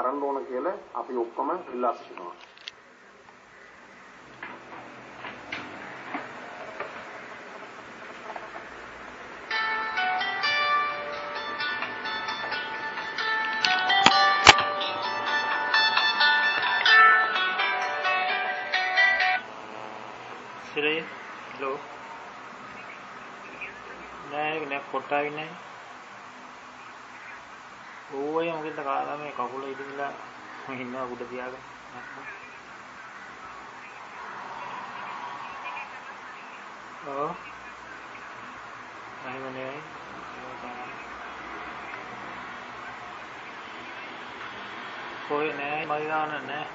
කරන්න ඕන කියලා අපි ඔක්කොම ඉල්ලා සිටිනවා. සිරේ හලෝ නෑ නෑ කොටාවේ නෑ ඕවය මොකෙන්ද කාලා මේ කකුල ඉදිරිලා ඉන්නවා උඩ තියාගෙන. ඔව්. එහෙම නෙවෙයි. කොයි නෑ මගේ ගාන නෑ.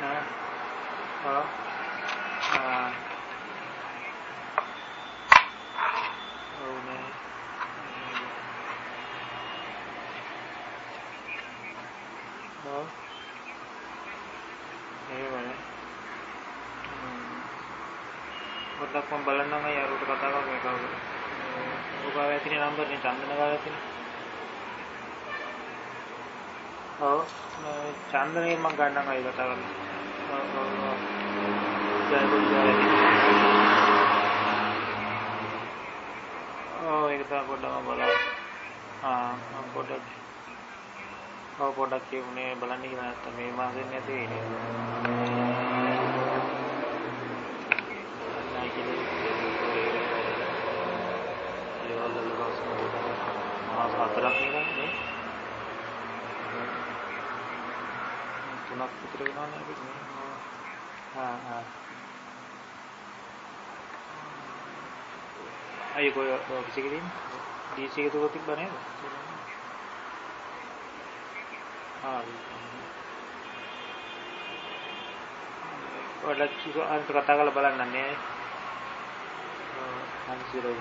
නෑ. ඔව්. ආ ඔව් නෑ ඔව් එහෙමනේ පොඩ්ඩක් මම බලන්නම් අය අරුට කතා කරමු මේ කවුද ඔබ ගාව ඇතිනේ නම්බර් නේ චන්දන ගාව ඇතිනේ ඔව් චන්දනේ මම ගන්නම් අය කතා කරමු ඔව් ඔව් ඔව් ජය බුද්ධාය ඔව් ඒක තමයි පොඩ්ඩක් මම බලන්න ආ මම පොඩ්ඩක් ඔව් පොඩ්ඩක් කියුනේ බලන්න කියලා නැත්තම් මේ මාසෙත් නැති වෙන්නේ නෑ කියලා ලෙවල් වල ගොස් මාස හතරක් නේ තුනක් විතර වෙනවා නේද ආ ආ අය කොයි ඔෆිස් එකේ තියෙන්නේ DC එකේ තුල තිබ්බ නේද? ආ ඔයාලට අන්ත කතා කරලා බලන්න නේ. අන්සිරෝ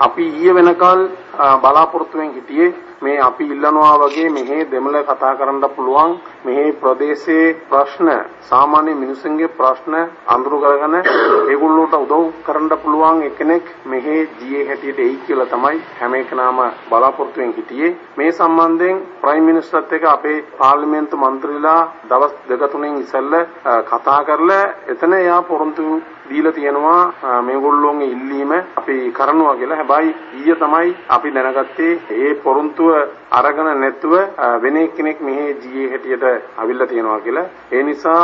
අපි ඊයේ වෙනකල් බලාපොරොත්තුෙන් හිටියේ. මේ අපි ඉල්ලනවා වගේ මෙහි දෙමළ කතා කරන්න පුළුවන්. මෙහි ප්‍රදේශයේ ප්‍රශ්න සාමාන්‍ය මිනිසුන්ගේ ප්‍රශ්න අඳුරු කරගෙන ඒගොල්ලෝට උදව් කරන්න පුළුවන් එකෙක් මෙහි ජීයේ හැටියට එයි කියලා තමයි හැම එකනම බලාපොරොත්තුෙන් හිටියේ. මේ සම්බන්ධයෙන් ප්‍රයිම් මිනිස්ටර්ත් එක්ක අපේ පාර්ලිමේන්තු මන්ත්‍රීලා දවස් දෙක තුනෙන් ඉස්සෙල්ලා කතා කරලා එතන එයා පොරොන්දු දීලා තියෙනවා. මේගොල්ලෝගේ ඉල්ලීම අපි කරනවා කියලා. හැබැයි ඊයේ තමයි අපි දැනගත්තේ ඒ පොරොන්දුව අරගෙන නැතුව වෙන කෙනෙක් මෙහි ජීයේ හැටියට අවිල්ලා තියෙනවා කියලා. ඒ නිසා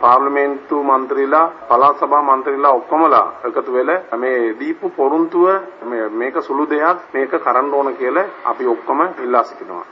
පාර්ලිමේන්තු මන්ත්‍රීලා, පළාත් සභා මන්ත්‍රීලා ඔක්කොමලා එකතු වෙලා මේ දීපු පොරොන්දුව මේක සුළු දෙයක් මේක කරන්න ඕන කියලා අපි ඔක්කොම ඉල්ලා සිටිනවා.